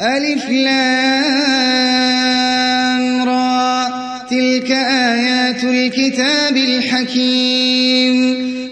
ألف لام را. تلك آيات الكتاب الحكيم.